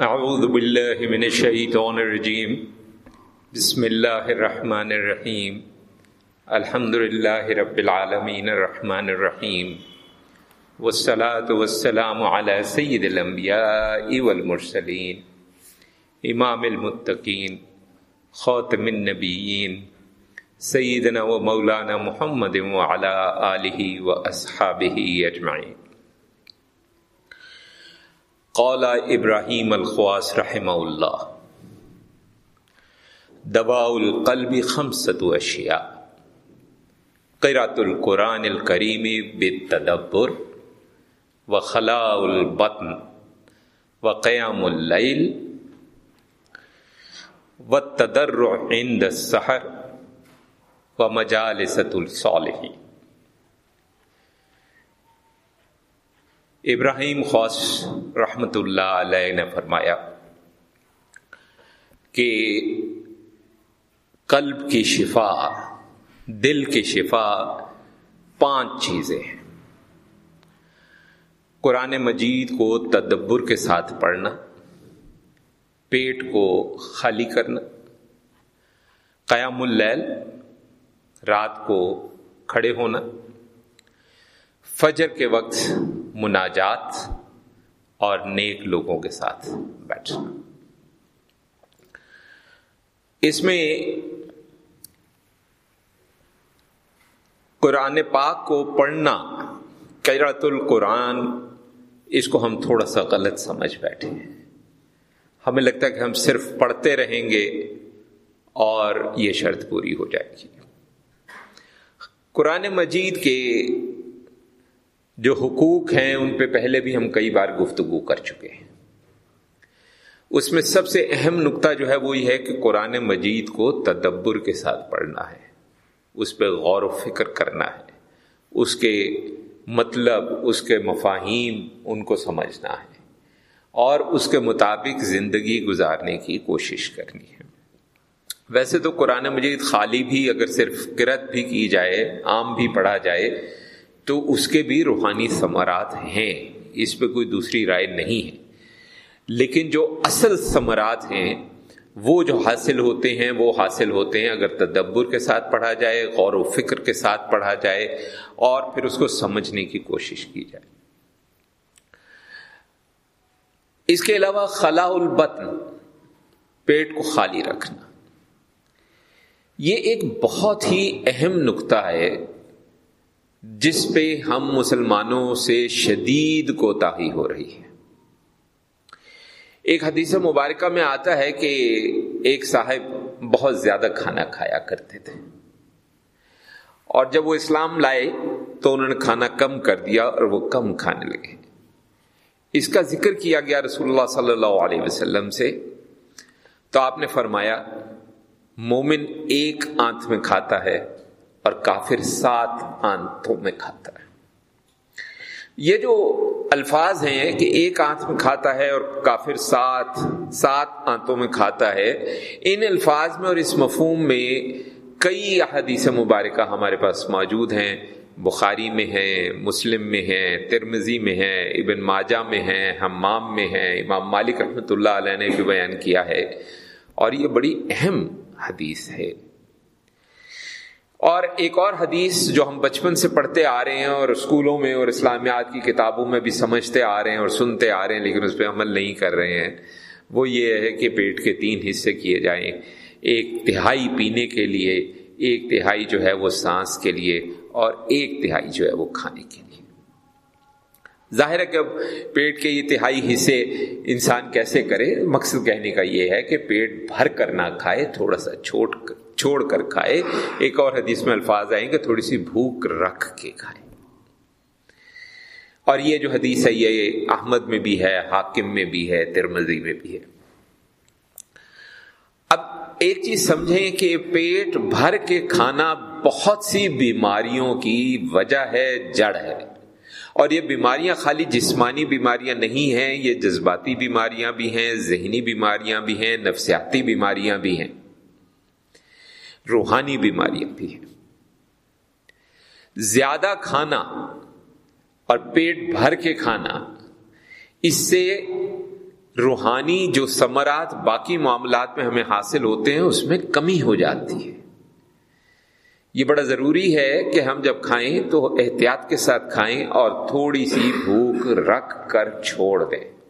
اعوذ باللہ من الشیطان الرجیم بسم اللہ الرحمن الرحیم الحمد للہ رب العالمین الرحمن الرحیم والصلاة والسلام على سید الانبیاء والمرسلین امام المتقین خاتم النبیین سیدنا و مولانا محمد وعلى آلہ و اصحابہ اجمعین قال ابراہیم الخواس رحمہ اللہ، دواء القلب خمسة اشیاء قرات القرآن الکریم بالتدبر وخلاء البطن وقیام اللیل والتدرع عند السحر ومجالسة الصالحین۔ ابراہیم خوش رحمت اللہ علیہ نے فرمایا کہ قلب کی شفا، دل کی شفا پانچ چیزیں ہیں۔ قرآن مجید کو تدبر کے ساتھ پڑھنا، پیٹ کو خالی کرنا، قیام اللیل، رات کو کھڑے ہونا فجر کے وقت مناجات اور نیک لوگوں کے ساتھ بیٹھنا۔ اس میں قرآن پاک کو پڑھنا قیرت القرآن، اس کو ہم تھوڑا سا غلط سمجھ بیٹھے ہیں۔ ہمیں لگتا ہے کہ ہم صرف پڑھتے رہیں گے اور یہ شرط پوری ہو جائے گی۔ قرآن مجید کے جو حقوق ہیں ان پہ پہلے بھی ہم کئی بار گفتگو کر چکے ہیں۔ اس میں سب سے اہم نقطہ جو ہے وہ یہ ہے کہ قرآن مجید کو تدبر کے ساتھ پڑھنا ہے۔ اس پہ غور و فکر کرنا ہے۔ اس کے مطلب اس کے مفاہیم ان کو سمجھنا ہے۔ اور اس کے مطابق زندگی گزارنے کی کوشش کرنی ہے۔ ویسے تو قرآن مجید خالی بھی اگر صرف کرت بھی کی جائے، عام بھی پڑھا جائے تو اس کے بھی روحانی ثمرات ہیں۔ اس پہ کوئی دوسری رائے نہیں ہے۔ لیکن جو اصل ثمرات ہیں، وہ جو حاصل ہوتے ہیں، وہ حاصل ہوتے ہیں اگر تدبر کے ساتھ پڑھا جائے، غور و فکر کے ساتھ پڑھا جائے، اور پھر اس کو سمجھنے کی کوشش کی جائے۔ اس کے علاوہ خلا البطن، پیٹ کو خالی رکھنا۔ یہ ایک بہت ہی اہم نقطہ ہے۔ جس پہ ہم مسلمانوں سے شدید کوتاہی ہو رہی ہے۔ ایک حدیث مبارکہ میں آتا ہے کہ ایک صاحب بہت زیادہ کھانا کھایا کرتے تھے۔ اور جب وہ اسلام لائے تو انہوں نے کھانا کم کر دیا اور وہ کم کھانے لگے۔ اس کا ذکر کیا گیا رسول اللہ صلی اللہ علیہ وسلم سے۔ تو آپ نے فرمایا، مومن ایک آنت میں کھاتا ہے اور کافر سات آنتوں میں کھاتا ہے۔ یہ جو الفاظ ہیں کہ ایک آنت میں کھاتا ہے اور کافر سات سات آنتوں میں کھاتا ہے، ان الفاظ میں اور اس مفہوم میں کئی احادیث مبارکہ ہمارے پاس موجود ہیں۔ بخاری میں ہیں، مسلم میں ہیں ترمزی میں ہیں، ابن ماجہ میں ہیں، حمام میں ہیں۔ امام مالک رحمۃ اللہ علیہ نے بھی بیان کیا ہے۔ اور یہ بڑی اہم حدیث ہے۔ اور ایک اور حدیث جو ہم بچپن سے پڑھتے آ رہے ہیں اور اسکولوں میں اور اسلامیات کی کتابوں میں بھی سمجھتے آ رہے ہیں اور سنتے آ رہے ہیں لیکن اس پہ عمل نہیں کر رہے ہیں، وہ یہ ہے کہ پیٹ کے تین حصے کیے جائیں، ایک تہائی پینے کے لیے، ایک تہائی جو ہے وہ سانس کے لیے اور ایک تہائی جو ہے وہ کھانے کے لیے۔ ظاہر ہے کہ اب پیٹ کے یہ تہائی حصے انسان کیسے کرے؟ مقصد کہنے کا یہ ہے کہ پیٹ بھر کر نہ کھائے، تھوڑا سا چھوٹ کر چھوڑ کر کھائے۔ ایک اور حدیث میں الفاظ آئیں گے تھوڑی سی بھوک رکھ کے کھائے۔ اور یہ جو حدیث ہے، یہ احمد میں بھی ہے، حاکم میں بھی ہے ترمزی میں بھی ہے۔ اب ایک چیز سمجھیں کہ پیٹ بھر کے کھانا بہت سی بیماریوں کی وجہ ہے، جڑ ہے۔ اور یہ بیماریاں خالی جسمانی بیماریاں نہیں ہیں، یہ جذباتی بیماریاں بھی ہیں، ذہنی بیماریاں بھی ہیں، نفسیاتی بیماریاں بھی ہیں۔ روحانی بیماریاں بھی ہیں۔ زیادہ کھانا اور پیٹ بھر کے کھانا، اس سے روحانی جو ثمرات باقی معاملات میں ہمیں حاصل ہوتے ہیں، اس میں کمی ہو جاتی ہے۔ یہ بڑا ضروری ہے کہ ہم جب کھائیں تو احتیاط کے ساتھ کھائیں اور تھوڑی سی بھوک رکھ کر چھوڑ دیں۔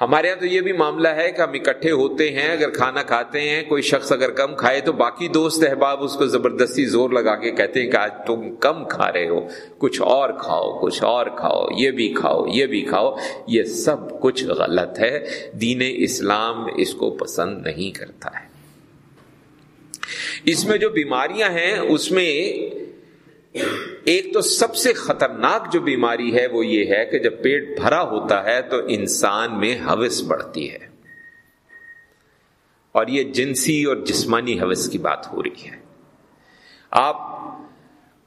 ہمارے یہاں تو یہ بھی معاملہ ہے کہ ہم اکٹھے ہوتے ہیں، اگر کھانا کھاتے ہیں، کوئی شخص اگر کم کھائے تو باقی دوست احباب اس کو زبردستی زور لگا کے کہتے ہیں کہ آج تم کم کھا رہے ہو، کچھ اور کھاؤ، کچھ اور کھاؤ، یہ بھی کھاؤ، یہ بھی کھاؤ، یہ سب کچھ غلط ہے۔ دین اسلام اس کو پسند نہیں کرتا ہے۔ اس میں جو بیماریاں ہیں، اس میں ایک تو سب سے خطرناک جو بیماری ہے وہ یہ ہے کہ جب پیٹ بھرا ہوتا ہے تو انسان میں حوث بڑھتی ہے۔ اور یہ جنسی اور جسمانی حوث کی بات ہو رہی ہے۔ آپ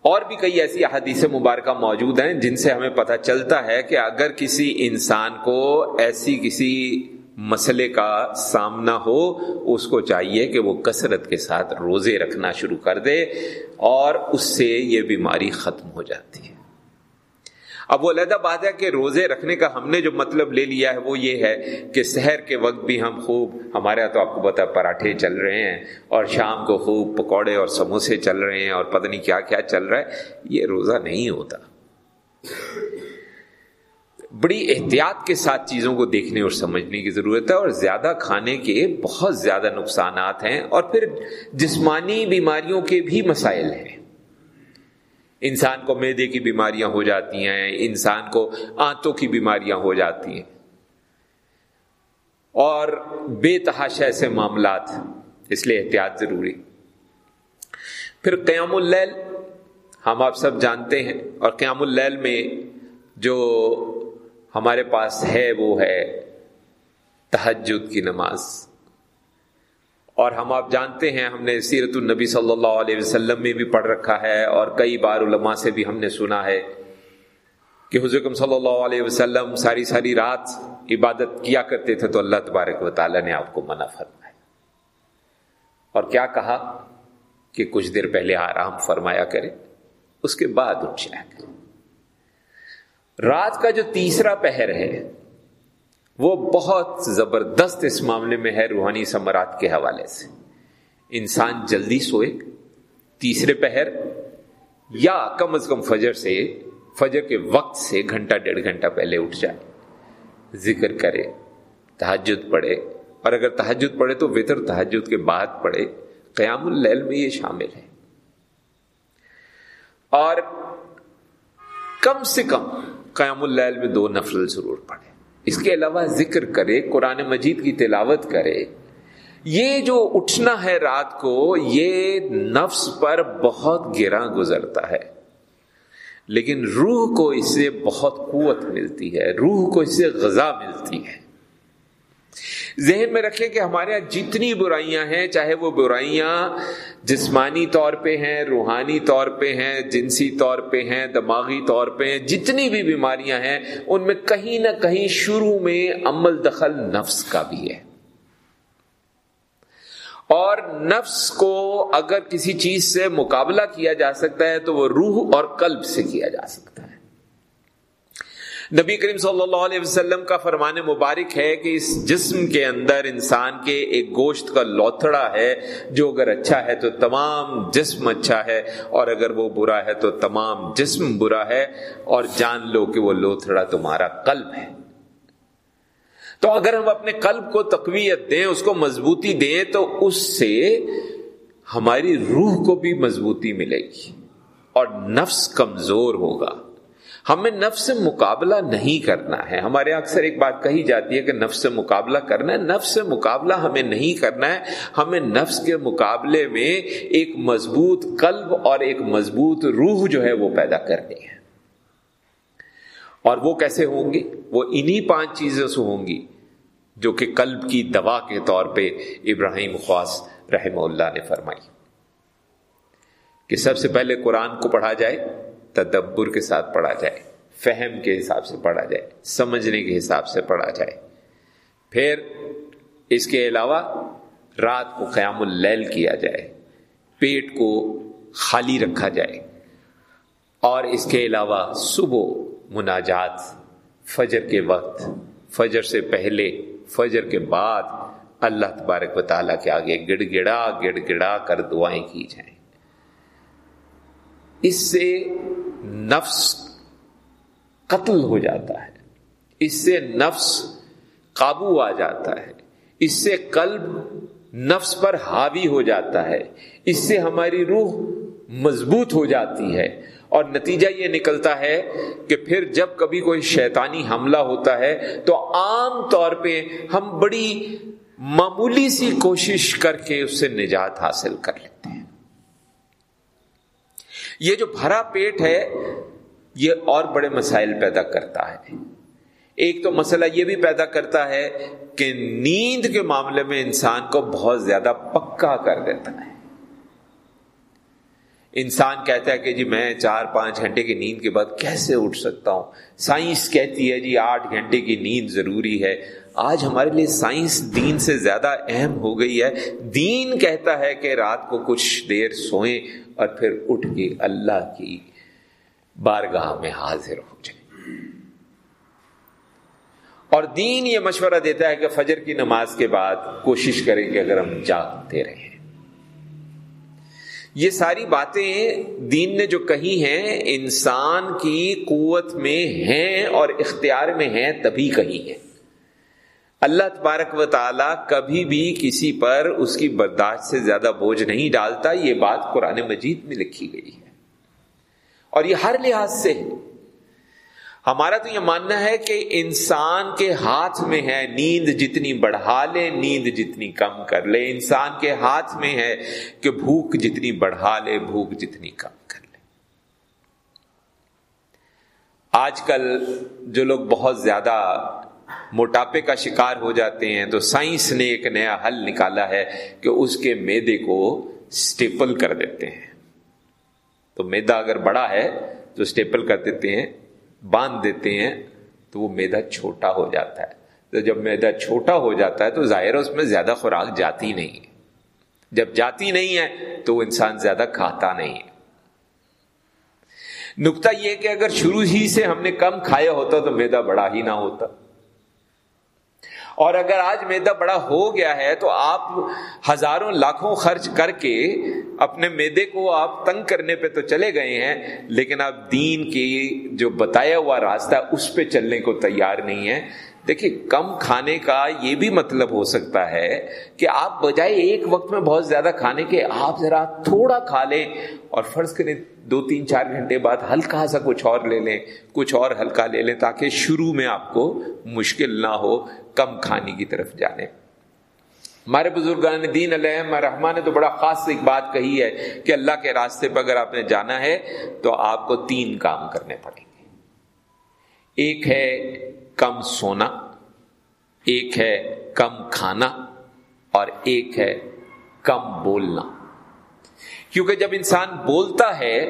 اور بھی کئی ایسی احادیث مبارکہ موجود ہیں جن سے ہمیں پتہ چلتا ہے کہ اگر کسی انسان کو ایسی کسی مسئلے کا سامنا ہو، اس کو چاہیے کہ وہ کثرت کے ساتھ روزے رکھنا شروع کر دے اور اس سے یہ بیماری ختم ہو جاتی ہے۔ اب وہ علیحدہ بات ہے کہ روزے رکھنے کا ہم نے جو مطلب لے لیا ہے وہ یہ ہے کہ شہر کے وقت بھی ہم خوب، ہمارے یہاں تو آپ کو پتا پراٹھے چل رہے ہیں اور شام کو خوب پکوڑے اور سموسے چل رہے ہیں اور پتہ نہیں کیا کیا چل رہا ہے، یہ روزہ نہیں ہوتا۔ بڑی احتیاط کے ساتھ چیزوں کو دیکھنے اور سمجھنے کی ضرورت ہے اور زیادہ کھانے کے بہت زیادہ نقصانات ہیں اور پھر جسمانی بیماریوں کے بھی مسائل ہیں۔ انسان کو میدے کی بیماریاں ہو جاتی ہیں، انسان کو آنتوں کی بیماریاں ہو جاتی ہیں۔ اور بے تحاشا ایسے معاملات، اس لیے احتیاط ضروری۔ پھر قیام اللیل، ہم آپ سب جانتے ہیں، اور قیام اللیل میں جو ہمارے پاس ہے وہ ہے تحجد کی نماز۔ اور ہم آپ جانتے ہیں ہم نے سیرت النبی صلی اللہ علیہ وسلم میں بھی پڑھ رکھا ہے اور کئی بار علماء سے بھی ہم نے سنا ہے کہ حضرت صلی اللہ علیہ وسلم ساری ساری رات عبادت کیا کرتے تھے تو اللہ تبارک و تعالیٰ نے آپ کو منع فرمایا۔ اور کیا کہا کہ کچھ دیر پہلے آرام فرمایا کرے اس کے بعد اٹھ جایا کرے رات کا جو تیسرا پہر ہے، وہ بہت زبردست اس معاملے میں ہے روحانی ثمرات کے حوالے سے۔ انسان جلدی سوئے، تیسرے پہر، یا کم از کم فجر سے، فجر کے وقت سے گھنٹہ ڈیڑھ گھنٹہ پہلے اٹھ جائے، ذکر کرے تحجد پڑھے۔ اور اگر تحجد پڑھے تو وطر تحجد کے بعد پڑھے۔ قیام اللیل میں یہ شامل ہے۔ اور کم سے کم قیام اللیل میں دو نفل ضرور پڑھے۔ اس کے علاوہ ذکر کرے، قرآن مجید کی تلاوت کرے۔ یہ جو اٹھنا ہے رات کو، یہ نفس پر بہت گرا گزرتا ہے۔ لیکن روح کو اس سے بہت قوت ملتی ہے، روح کو اس سے غذا ملتی ہے۔ ذہن میں رکھیں کہ ہمارے یہاں جتنی برائیاں ہیں، چاہے وہ برائیاں جسمانی طور پہ ہیں، روحانی طور پہ ہیں، جنسی طور پہ ہیں، دماغی طور پہ ہیں، جتنی بھی بیماریاں ہیں، ان میں کہیں نہ کہیں شروع میں عمل دخل نفس کا بھی ہے۔ اور نفس کو اگر کسی چیز سے مقابلہ کیا جا سکتا ہے، تو وہ روح اور قلب سے کیا جا سکتا ہے۔ نبی کریم صلی اللہ علیہ وسلم کا فرمان مبارک ہے کہ اس جسم کے اندر انسان کے ایک گوشت کا لوتھڑا ہے، جو اگر اچھا ہے تو تمام جسم اچھا ہے، اور اگر وہ برا ہے تو تمام جسم برا ہے، اور جان لو کہ وہ لوتھڑا تمہارا قلب ہے۔ تو اگر ہم اپنے قلب کو تقویت دیں، اس کو مضبوطی دیں، تو اس سے ہماری روح کو بھی مضبوطی ملے گی، اور نفس کمزور ہوگا۔ ہمیں نفس سے مقابلہ نہیں کرنا ہے۔ ہمارے اکثر ایک بات کہی جاتی ہے کہ نفس سے مقابلہ کرنا ہے۔ نفس سے مقابلہ ہمیں نہیں کرنا ہے۔ ہمیں نفس کے مقابلے میں ایک مضبوط قلب اور ایک مضبوط روح جو ہے وہ پیدا کرنی ہے۔ اور وہ کیسے ہوں گی؟ وہ انہی پانچ چیزوں سے ہوں گی جو کہ قلب کی دوا کے طور پہ ابراہیم خواص رحمہ اللہ نے فرمائی۔ کہ سب سے پہلے قرآن کو پڑھا جائے۔ تدبر کے ساتھ پڑھا جائے، فہم کے حساب سے پڑھا جائے، سمجھنے کے حساب سے پڑھا جائے۔ پھر اس کے علاوہ رات کو قیام اللیل کیا جائے، پیٹ کو خالی رکھا جائے۔ اور اس کے علاوہ صبح مناجات، فجر کے وقت، فجر سے پہلے، فجر کے بعد اللہ تبارک و تعالیٰ کے آگے گڑ گڑا گڑ گڑا کر دعائیں کی جائیں۔ اس سے نفس قتل ہو جاتا ہے۔ اس سے نفس قابو آ جاتا ہے۔ اس سے قلب نفس پر حاوی ہو جاتا ہے۔ اس سے ہماری روح مضبوط ہو جاتی ہے۔ اور نتیجہ یہ نکلتا ہے کہ پھر جب کبھی کوئی شیطانی حملہ ہوتا ہے تو عام طور پہ ہم بڑی معمولی سی کوشش کر کے اس سے نجات حاصل کر لیتے ہیں۔ یہ جو بھرا پیٹ ہے، یہ اور بڑے مسائل پیدا کرتا ہے۔ ایک تو مسئلہ یہ بھی پیدا کرتا ہے کہ نیند کے معاملے میں انسان کو بہت زیادہ پکا کر دیتا ہے۔ انسان کہتا ہے کہ جی میں چار پانچ گھنٹے کی نیند کے بعد کیسے اٹھ سکتا ہوں؟ سائنس کہتی ہے جی آٹھ گھنٹے کی نیند ضروری ہے۔ آج ہمارے لیے سائنس دین سے زیادہ اہم ہو گئی ہے۔ دین کہتا ہے کہ رات کو کچھ دیر سوئیں اور پھر اٹھ کے اللہ کی بارگاہ میں حاضر ہو جائیں اور دین یہ مشورہ دیتا ہے کہ فجر کی نماز کے بعد کوشش کریں کہ اگر ہم جاگتے رہیں۔ یہ ساری باتیں دین نے جو کہی ہیں، انسان کی قوت میں ہیں اور اختیار میں ہیں، تبھی کہی ہیں۔ اللہ تبارک و تعالی کبھی بھی کسی پر اس کی برداشت سے زیادہ بوجھ نہیں ڈالتا، یہ بات قرآن مجید میں لکھی گئی ہے۔ اور یہ ہر لحاظ سے ہے۔ ہمارا تو یہ ماننا ہے کہ انسان کے ہاتھ میں ہے نیند جتنی بڑھا لے، نیند جتنی کم کر لے۔ انسان کے ہاتھ میں ہے کہ بھوک جتنی بڑھا لے، بھوک جتنی کم کر لے۔ آج کل جو لوگ بہت زیادہ موٹاپے کا شکار ہو جاتے ہیں تو سائنس نے ایک نیا حل نکالا ہے کہ اس کے میدے کو اسٹیپل کر دیتے ہیں۔ تو میدا اگر بڑا ہے تو اسٹیپل کر دیتے ہیں، باندھ دیتے ہیں تو وہ میدا چھوٹا ہو جاتا ہے۔ تو جب میدا چھوٹا ہو جاتا ہے تو ظاہر اس میں زیادہ خوراک جاتی نہیں ہے۔ جب جاتی نہیں ہے تو وہ انسان زیادہ کھاتا نہیں ہے۔ نقطہ یہ کہ اگر شروع ہی سے ہم نے کم کھایا ہوتا تو میدا بڑا ہی نہ ہوتا۔ اور اگر آج میدا بڑا ہو گیا ہے تو آپ ہزاروں لاکھوں خرچ کر کے اپنے میدے کو آپ تنگ کرنے پہ تو چلے گئے ہیں، لیکن آپ دین کی جو بتایا ہوا راستہ اس پہ چلنے کو تیار نہیں ہے دیکھیے، کم کھانے کا یہ بھی مطلب ہو سکتا ہے کہ آپ بجائے ایک وقت میں بہت زیادہ کھانے کے آپ ذرا تھوڑا کھا لیں اور فرض کریں دو تین چار گھنٹے بعد ہلکا سا کچھ اور لے لیں، کچھ اور ہلکا لے لیں تاکہ شروع میں آپ کو مشکل نہ ہو۔ کم کھانے کی طرف جانے۔ ہمارے بزرگان دین علیہ رحمان نے تو بڑا خاص ایک بات کہی ہے کہ اللہ کے راستے پہ اگر آپ نے جانا ہے تو آپ کو تین کام کرنے پڑیں گے۔ ایک ہے کم سونا، ایک ہے کم کھانا اور ایک ہے کم بولنا۔ کیونکہ جب انسان بولتا ہے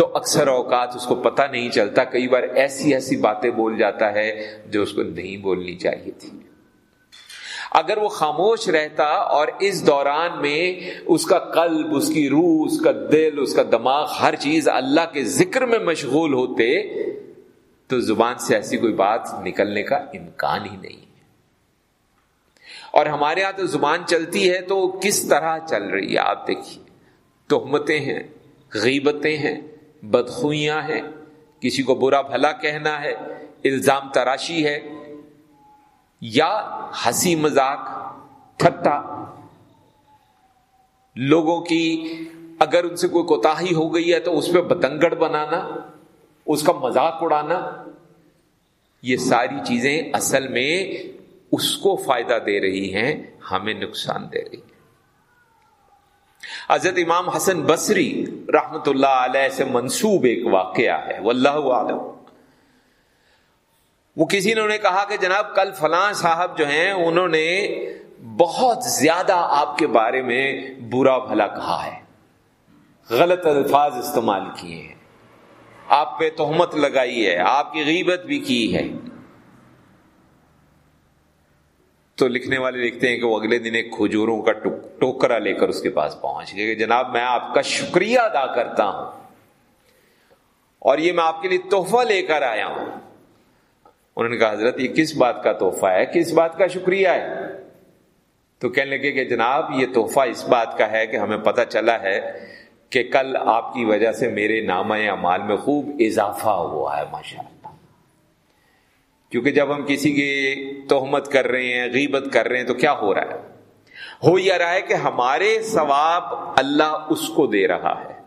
تو اکثر اوقات اس کو پتہ نہیں چلتا، کئی بار ایسی ایسی باتیں بول جاتا ہے جو اس کو نہیں بولنی چاہیے تھی۔ اگر وہ خاموش رہتا اور اس دوران میں اس کا قلب، اس کی روح، اس کا دل، اس کا دماغ، ہر چیز اللہ کے ذکر میں مشغول ہوتے، تو زبان سے ایسی کوئی بات نکلنے کا امکان ہی نہیں۔ ہے اور ہمارے یہاں تو زبان چلتی ہے تو کس طرح چل رہی ہے؟ آپ دیکھیے، تہمتیں ہیں، غیبتیں ہیں بدخوئیاں ہیں، کسی کو برا بھلا کہنا ہے، الزام تراشی ہے، یا ہنسی مذاق ٹھٹا لوگوں کی اگر ان سے کوئی کوتا ہو گئی ہے تو اس پہ بتنگڑ بنانا، اس کا مذاق اڑانا، یہ ساری چیزیں اصل میں اس کو فائدہ دے رہی ہیں، ہمیں نقصان دے رہی ہیں۔ حضرت امام حسن بصری رحمت اللہ علیہ سے منسوب ایک واقعہ ہے، واللہ عالم وہ کسی نے انہیں کہا کہ جناب کل فلاں صاحب جو ہیں، انہوں نے بہت زیادہ آپ کے بارے میں برا بھلا کہا ہے۔ غلط الفاظ استعمال کیے ہیں۔ آپ پہ تہمت لگائی ہے، آپ کی غیبت بھی کی ہے۔ تو لکھنے والے لکھتے ہیں کہ وہ اگلے دن ایک کھجوروں کا ٹوکرا لے کر اس کے پاس پہنچ گئے کہ جناب میں آپ کا شکریہ ادا کرتا ہوں اور یہ میں آپ کے لیے تحفہ لے کر آیا ہوں۔ انہوں نے کہا، حضرت، یہ کس بات کا تحفہ ہے؟ کس بات کا شکریہ ہے؟ تو کہنے لگے کہ جناب، یہ تحفہ اس بات کا ہے کہ ہمیں پتہ چلا ہے کہ کل آپ کی وجہ سے میرے نامہ امال میں خوب اضافہ ہوا ہے ماشاء اللہ کیونکہ جب ہم کسی کی تہمت کر رہے ہیں، غیبت کر رہے ہیں، تو کیا ہو رہا ہے؟ ہو یہ رہا ہے کہ ہمارے ثواب اللہ اس کو دے رہا ہے۔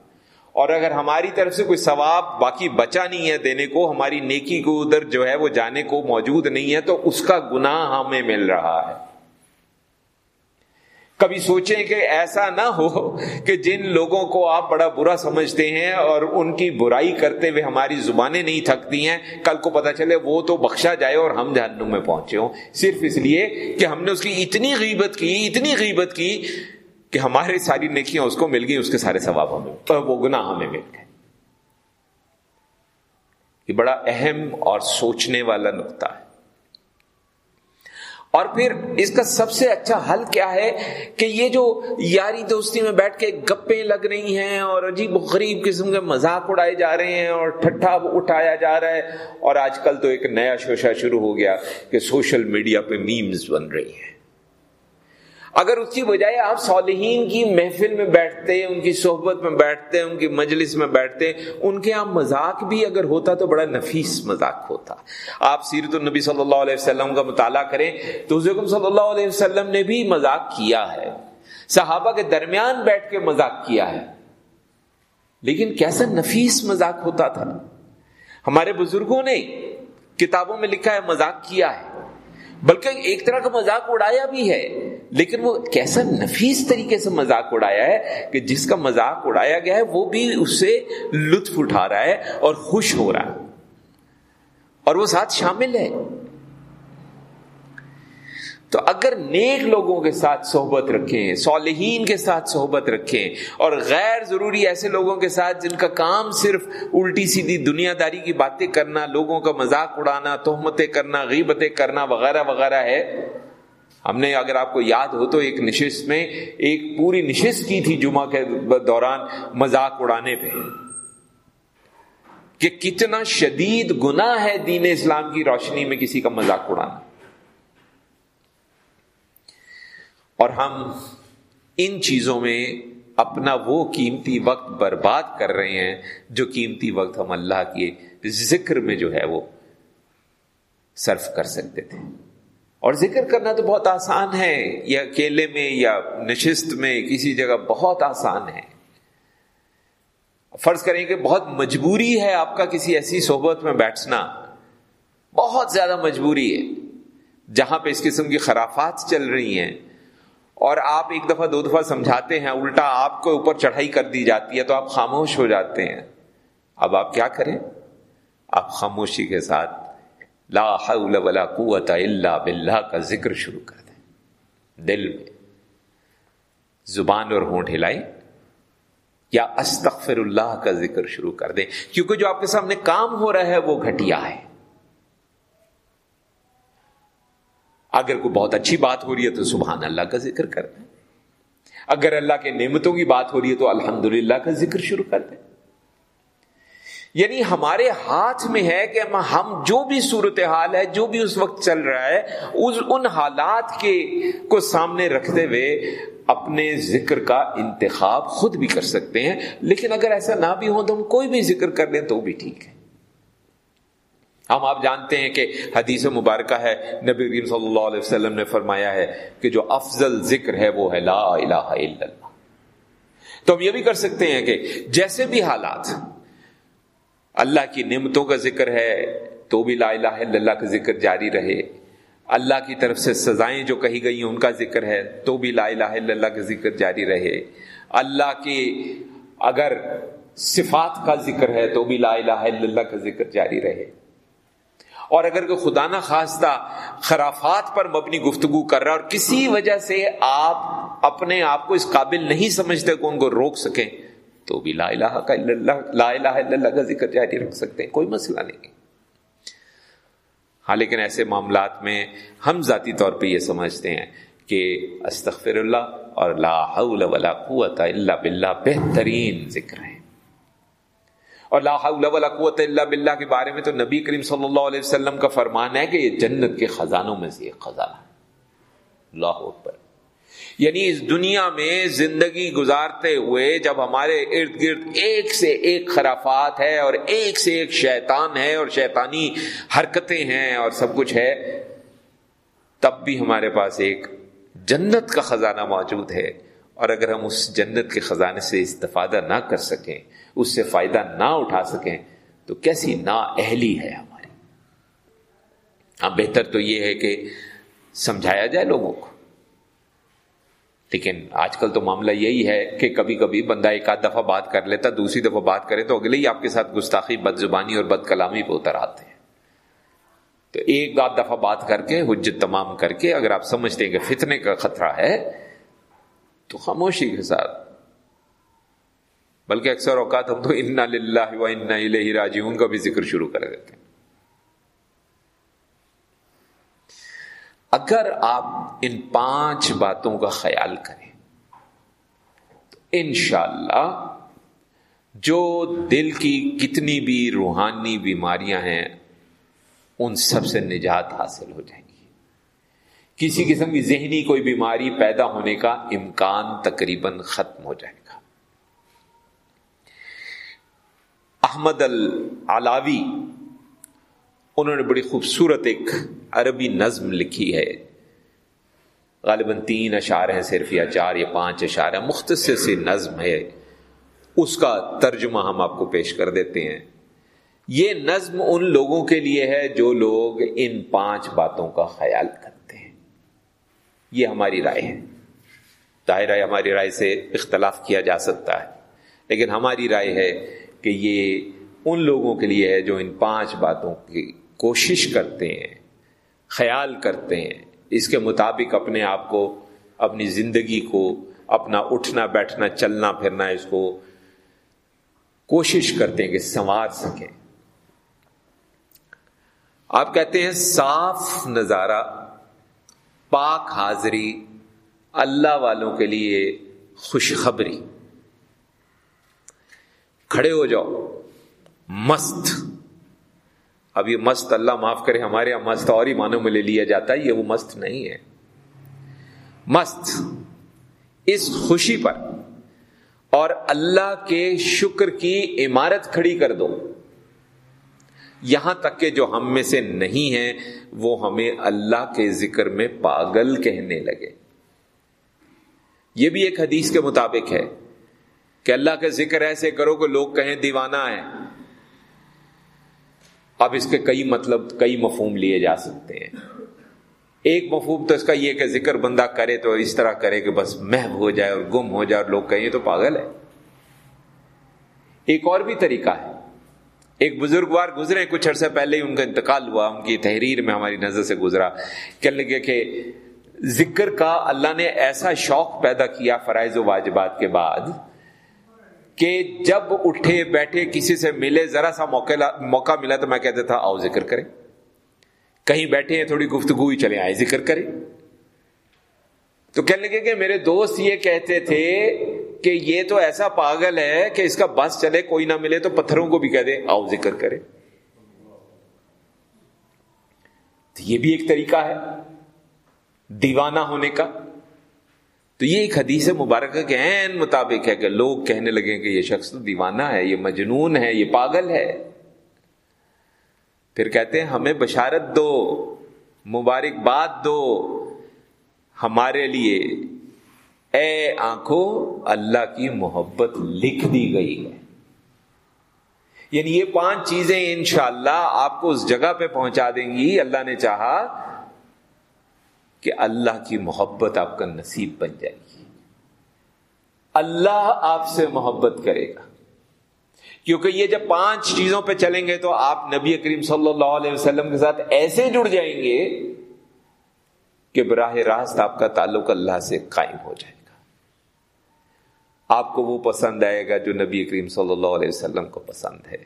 اور اگر ہماری طرف سے کوئی ثواب باقی بچا نہیں ہے دینے کو، ہماری نیکی کو ادھر جو ہے وہ جانے کو موجود نہیں ہے، تو اس کا گناہ ہمیں مل رہا ہے۔ کبھی سوچیں کہ ایسا نہ ہو کہ جن لوگوں کو آپ بڑا برا سمجھتے ہیں اور ان کی برائی کرتے ہوئے ہماری زبانیں نہیں تھکتی ہیں، کل کو پتا چلے وہ تو بخشا جائے اور ہم جہنم میں پہنچے ہوں۔ صرف اس لیے کہ ہم نے اس کی اتنی غیبت کی، اتنی غیبت کی کہ ہماری ساری نیکیاں اس کو مل گئی اس کے سارے ثواب ہمیں وہ گناہ ہمیں مل گئے۔ یہ بڑا اہم اور سوچنے والا نقطہ ہے۔ اور پھر اس کا سب سے اچھا حل کیا ہے کہ یہ جو یاری دوستی میں بیٹھ کے گپیں لگ رہی ہیں اور عجیب غریب قسم کے مذاق اڑائے جا رہے ہیں اور ٹھٹھا اٹھایا جا رہا ہے اور آج کل تو ایک نیا شوشہ شروع ہو گیا کہ سوشل میڈیا پہ میمز بن رہی ہیں۔ اگر اس کی بجائے آپ صالحین کی محفل میں بیٹھتے، ان کی صحبت میں بیٹھتے، ان کی مجلس میں بیٹھتے، ان کے آپ مذاق بھی اگر ہوتا تو بڑا نفیس مذاق ہوتا۔ آپ سیرت النبی صلی اللہ علیہ وسلم کا مطالعہ کریں تو حضرت صلی اللہ علیہ وسلم نے بھی مذاق کیا ہے۔ صحابہ کے درمیان بیٹھ کے مذاق کیا ہے۔ لیکن کیسا نفیس مذاق ہوتا تھا۔ ہمارے بزرگوں نے کتابوں میں لکھا ہے، مذاق کیا ہے۔ بلکہ ایک طرح کا مذاق اڑایا بھی ہے۔ لیکن وہ کیسا نفیس طریقے سے مذاق اڑایا ہے کہ جس کا مذاق اڑایا گیا ہے، وہ بھی اس سے لطف اٹھا رہا ہے اور خوش ہو رہا ہے۔ اور وہ ساتھ شامل ہے۔ تو اگر نیک لوگوں کے ساتھ صحبت رکھیں، صالحین کے ساتھ صحبت رکھیں، اور غیر ضروری ایسے لوگوں کے ساتھ جن کا کام صرف الٹی سیدھی دنیا داری کی باتیں کرنا، لوگوں کا مذاق اڑانا، تہمتیں کرنا، غیبتیں کرنا وغیرہ وغیرہ ہے ہم نے اگر آپ کو یاد ہو تو ایک نشست میں ایک پوری نشست کی تھی جمعہ کے دوران مذاق اڑانے پہ کہ کتنا شدید گناہ ہے دین اسلام کی روشنی میں کسی کا مذاق اڑانا۔ اور ہم ان چیزوں میں اپنا وہ قیمتی وقت برباد کر رہے ہیں جو قیمتی وقت ہم اللہ کے ذکر میں جو ہے وہ صرف کر سکتے تھے۔ اور ذکر کرنا تو بہت آسان ہے، یا اکیلے میں، یا نشست میں، کسی جگہ بہت آسان ہے۔ فرض کریں کہ بہت مجبوری ہے آپ کا کسی ایسی صحبت میں بیٹھنا۔ بہت زیادہ مجبوری ہے۔ جہاں پہ اس قسم کی خرافات چل رہی ہیں، اور آپ ایک دفعہ، دو دفعہ سمجھاتے ہیں، الٹا آپ کو اوپر چڑھائی کر دی جاتی ہے تو آپ خاموش ہو جاتے ہیں۔ اب آپ کیا کریں؟ آپ خاموشی کے ساتھ لا حول ولا قوت الا باللہ کا ذکر شروع کر دیں۔ دل میں زبان اور ہونٹ ہلائی۔ یا استغفر اللہ کا ذکر شروع کر دیں۔ کیونکہ جو آپ کے سامنے کام ہو رہا ہے وہ گھٹیا ہے۔ اگر کوئی بہت اچھی بات ہو رہی ہے تو سبحان اللہ کا ذکر کر دیں۔ اگر اللہ کے نعمتوں کی بات ہو رہی ہے تو الحمد کا ذکر شروع کر دیں۔ یعنی ہمارے ہاتھ میں ہے کہ ہم جو بھی صورتحال ہے، جو بھی اس وقت چل رہا ہے، اس ان حالات کے کو سامنے رکھتے ہوئے اپنے ذکر کا انتخاب خود بھی کر سکتے ہیں۔ لیکن اگر ایسا نہ بھی ہو تو ہم کوئی بھی ذکر کر لیں تو بھی ٹھیک ہے۔ ہم آپ جانتے ہیں کہ حدیث مبارکہ ہے، نبی کریم صلی اللہ علیہ وسلم نے فرمایا ہے کہ جو افضل ذکر ہے وہ ہے لا الہ الا اللہ۔ تو ہم یہ بھی کر سکتے ہیں کہ جیسے بھی حالات اللہ کی نعمتوں کا ذکر ہے تو بھی لا الہ الا اللہ کا ذکر جاری رہے۔ اللہ کی طرف سے سزائیں جو کہی گئی ہیں، ان کا ذکر ہے، تو بھی لا الہ الا اللہ کا ذکر جاری رہے۔ اللہ کی اگر صفات کا ذکر ہے، تو بھی لا الہ الا اللہ کا ذکر جاری رہے۔ اور اگر کوئی خدا نہ خواستہ خرافات پر مبنی گفتگو کر رہا اور کسی وجہ سے آپ اپنے آپ کو اس قابل نہیں سمجھتے کہ ان کو روک سکیں تو بھی لا الہ کا اللہ، لا الہ الا اللہ کا ذکر جاری رکھ سکتے ہیں، کوئی مسئلہ نہیں۔ ہاں لیکن ایسے معاملات میں ہم ذاتی طور پہ یہ سمجھتے ہیں کہ استغفر اللہ اور لا حول ولا قوت الا باللہ بہترین ذکر ہے۔ اور لا حول ولا قوت الا باللہ کے بارے میں تو نبی کریم صلی اللہ علیہ وسلم کا فرمان ہے کہ یہ جنت کے خزانوں میں سے ایک خزانہ اللہ اکبر۔ یعنی اس دنیا میں زندگی گزارتے ہوئے جب ہمارے ارد گرد ایک سے ایک خرافات ہے اور ایک سے ایک شیطان ہے اور شیطانی حرکتیں ہیں اور سب کچھ ہے، تب بھی ہمارے پاس ایک جنت کا خزانہ موجود ہے۔ اور اگر ہم اس جنت کے خزانے سے استفادہ نہ کر سکیں، اس سے فائدہ نہ اٹھا سکیں، تو کیسی نا اہلی ہے ہماری۔ ہاں بہتر تو یہ ہے کہ سمجھایا جائے لوگوں کو۔ لیکن آج کل تو معاملہ یہی ہے کہ کبھی کبھی بندہ ایک آدھ دفعہ بات کر لیتا، دوسری دفعہ بات کرے تو اگلے ہی آپ کے ساتھ گستاخی بد زبانی اور بد کلامی پہ اتر آتے ہیں۔ تو ایک آدھ دفعہ بات کر کے، حجت تمام کر کے اگر آپ سمجھتے ہیں کہ فتنے کا خطرہ ہے، تو خاموشی کے ساتھ۔ بلکہ اکثر اوقات ہم تو انا للہ و انا الیہ راجعون کا بھی ذکر شروع کر دیتے ہیں۔ اگر آپ ان پانچ باتوں کا خیال کریں، تو انشاءاللہ جو دل کی کتنی بھی روحانی بیماریاں ہیں، ان سب سے نجات حاصل ہو جائیں گی۔ کسی قسم کی ذہنی کوئی بیماری پیدا ہونے کا امکان تقریباً ختم ہو جائے گا۔ احمد العلاوی انہوں نے بڑی خوبصورت ایک عربی نظم لکھی ہے۔ غالباً تین اشعار ہیں، صرف یا چار یا پانچ اشعار ہیں، مختصر سی نظم ہے۔ اس کا ترجمہ ہم آپ کو پیش کر دیتے ہیں۔ یہ نظم ان لوگوں کے لیے ہے جو لوگ ان پانچ باتوں کا خیال کرتے ہیں۔ یہ ہماری رائے ہے۔ ظاہر ہے، ہماری رائے سے اختلاف کیا جا سکتا ہے۔ لیکن ہماری رائے ہے کہ یہ ان لوگوں کے لیے ہے جو ان پانچ باتوں کی کوشش کرتے ہیں، خیال کرتے ہیں۔ اس کے مطابق اپنے آپ کو، اپنی زندگی کو، اپنا اٹھنا، بیٹھنا، چلنا، پھرنا، اس کو کوشش کرتے ہیں کہ سنوار سکیں۔ آپ کہتے ہیں صاف نظارہ، پاک حاضری، اللہ والوں کے لیے خوشخبری۔ کھڑے ہو جاؤ، مست۔ اب یہ مست اللہ معاف کرے، ہمارے یہاں مست اور ہی معنوں میں لے لیا جاتا ہے، یہ وہ مست نہیں ہے۔ مست، اس خوشی پر اور اللہ کے شکر کی عمارت کھڑی کر دو۔ یہاں تک کہ جو ہم میں سے نہیں ہیں، وہ ہمیں اللہ کے ذکر میں پاگل کہنے لگے۔ یہ بھی ایک حدیث کے مطابق ہے کہ اللہ کا ذکر ایسے کرو کہ لوگ کہیں دیوانہ ہے اب اس کے کئی مطلب کئی مفہوم لیے جا سکتے ہیں۔ ایک مفہوم تو اس کا یہ کہ ذکر بندہ کرے تو اس طرح کرے کہ بس محب ہو جائے اور گم ہو جائے اور لوگ کہیں تو پاگل ہے۔ ایک اور بھی طریقہ ہے۔ ایک بزرگوار گزرے کچھ عرصے پہلے ہی ان کا انتقال ہوا، ان کی تحریر میں ہماری نظر سے گزرا۔ کہنے لگے کہ ذکر کا اللہ نے ایسا شوق پیدا کیا فرائض و واجبات کے بعد کہ جب اٹھے بیٹھے کسی سے ملے، ذرا سا موقع موقع ملا تو میں کہتا تھا، آؤ ذکر کریں۔ کہیں بیٹھے ہیں، تھوڑی گفتگو ہی چلے آئے ذکر کریں۔ تو کہنے لگے کہ میرے دوست یہ کہتے تھے کہ یہ تو ایسا پاگل ہے کہ اس کا بس چلے، کوئی نہ ملے تو پتھروں کو بھی کہہ دے، آؤ ذکر کرے تو یہ بھی ایک طریقہ ہے، دیوانہ ہونے کا۔ تو یہ ایک حدیث مبارکہ کے عین مطابق ہے کہ لوگ کہنے لگے کہ یہ شخص تو دیوانہ ہے، یہ مجنون ہے، یہ پاگل ہے۔ پھر کہتے ہیں، ہمیں بشارت دو مبارکباد دو ہمارے لیے۔ اے آنکھوں، اللہ کی محبت لکھ دی گئی ہے۔ یعنی یہ پانچ چیزیں انشاءاللہ آپ کو اس جگہ پہ پہنچا دیں گی۔ اللہ نے چاہا کہ اللہ کی محبت آپ کا نصیب بن جائے گی۔ اللہ آپ سے محبت کرے گا۔ کیونکہ یہ جب پانچ چیزوں پہ چلیں گے تو آپ نبی کریم صلی اللہ علیہ وسلم کے ساتھ ایسے جڑ جائیں گے کہ براہ راست آپ کا تعلق اللہ سے قائم ہو جائے گا۔ آپ کو وہ پسند آئے گا جو نبی کریم صلی اللہ علیہ وسلم کو پسند ہے۔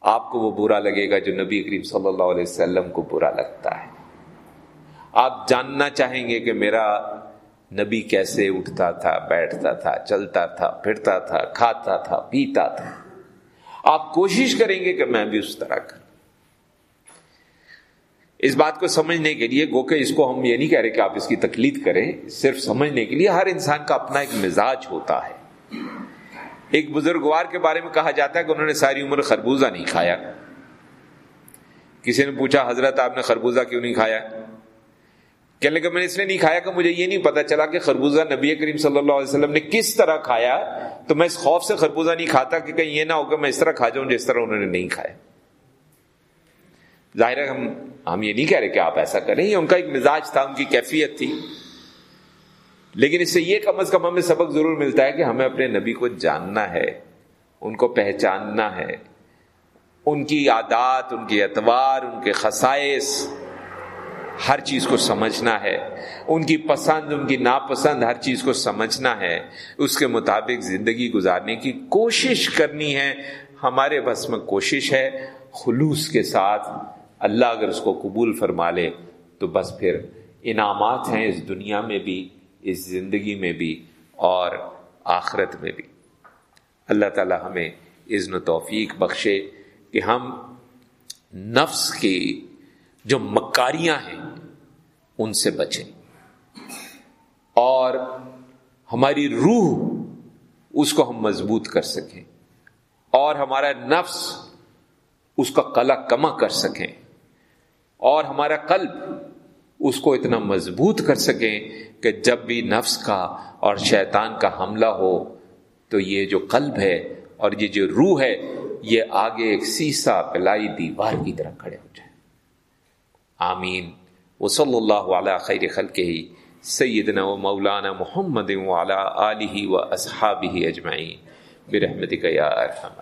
آپ کو وہ برا لگے گا جو نبی کریم صلی اللہ علیہ وسلم کو برا لگتا ہے۔ آپ جاننا چاہیں گے کہ میرا نبی کیسے اٹھتا تھا، بیٹھتا تھا، چلتا تھا، پھرتا تھا، کھاتا تھا، پیتا تھا۔ آپ کوشش کریں گے کہ میں بھی اس طرح کروں۔ اس بات کو سمجھنے کے لیے، گو کہ اس کو ہم یہ نہیں کہہ رہے کہ آپ اس کی تکلیف کریں، صرف سمجھنے کے لیے ہر انسان کا اپنا ایک مزاج ہوتا ہے۔ ایک بزرگوار کے بارے میں کہا جاتا ہے کہ انہوں نے ساری عمر خربوزہ نہیں کھایا۔ کسی نے پوچھا، حضرت آپ نے خربوزہ کیوں نہیں کھایا؟ کہنے لگا میں نے اس لیے نہیں کھایا کہ مجھے یہ نہیں پتا چلا کہ خربوزہ نبی کریم صلی اللہ علیہ وسلم نے کس طرح کھایا، تو میں اس خوف سے خربوزہ نہیں کھاتا کہ کہیں یہ نہ ہو کہ میں اس طرح کھا جاؤں جس طرح انہوں نے نہیں کھایا۔ ظاہر ہے ہم ہم یہ نہیں کہہ رہے کہ آپ ایسا کریں، یہ ان کا ایک مزاج تھا، ان کی کیفیت تھی۔ لیکن اس سے یہ کم از کم ہمیں سبق ضرور ملتا ہے کہ ہمیں اپنے نبی کو جاننا ہے، ان کو پہچاننا ہے۔ ان کی عادات، ان کے اعتبار، ان کے خصائص ہر چیز کو سمجھنا ہے۔ ان کی پسند، ان کی ناپسند ہر چیز کو سمجھنا ہے۔ اس کے مطابق زندگی گزارنے کی کوشش کرنی ہے۔ ہمارے بس میں کوشش ہے خلوص کے ساتھ۔ اللہ اگر اس کو قبول فرما لے تو بس پھر انعامات ہیں اس دنیا میں بھی، اس زندگی میں بھی اور آخرت میں بھی۔ اللہ تعالی ہمیں اذن و توفیق بخشے کہ ہم نفس کی جو مکاریاں ہیں ان سے بچیں اور ہماری روح اس کو ہم مضبوط کر سکیں۔ اور ہمارا نفس اس کا کلا کما کر سکیں۔ اور ہمارا قلب اس کو اتنا مضبوط کر سکیں کہ جب بھی نفس کا اور شیطان کا حملہ ہو تو یہ جو قلب ہے اور یہ جو روح ہے، یہ آگے ایک سیسا پلائی دیوار کی طرح کھڑے ہو جائے۔ آمین۔ وہ صلی اللہ علیہ خیر خلق ہی سیدنا و مولانا محمد علیہ و اصحاب ہی اجمعین برحمتک یا ارحم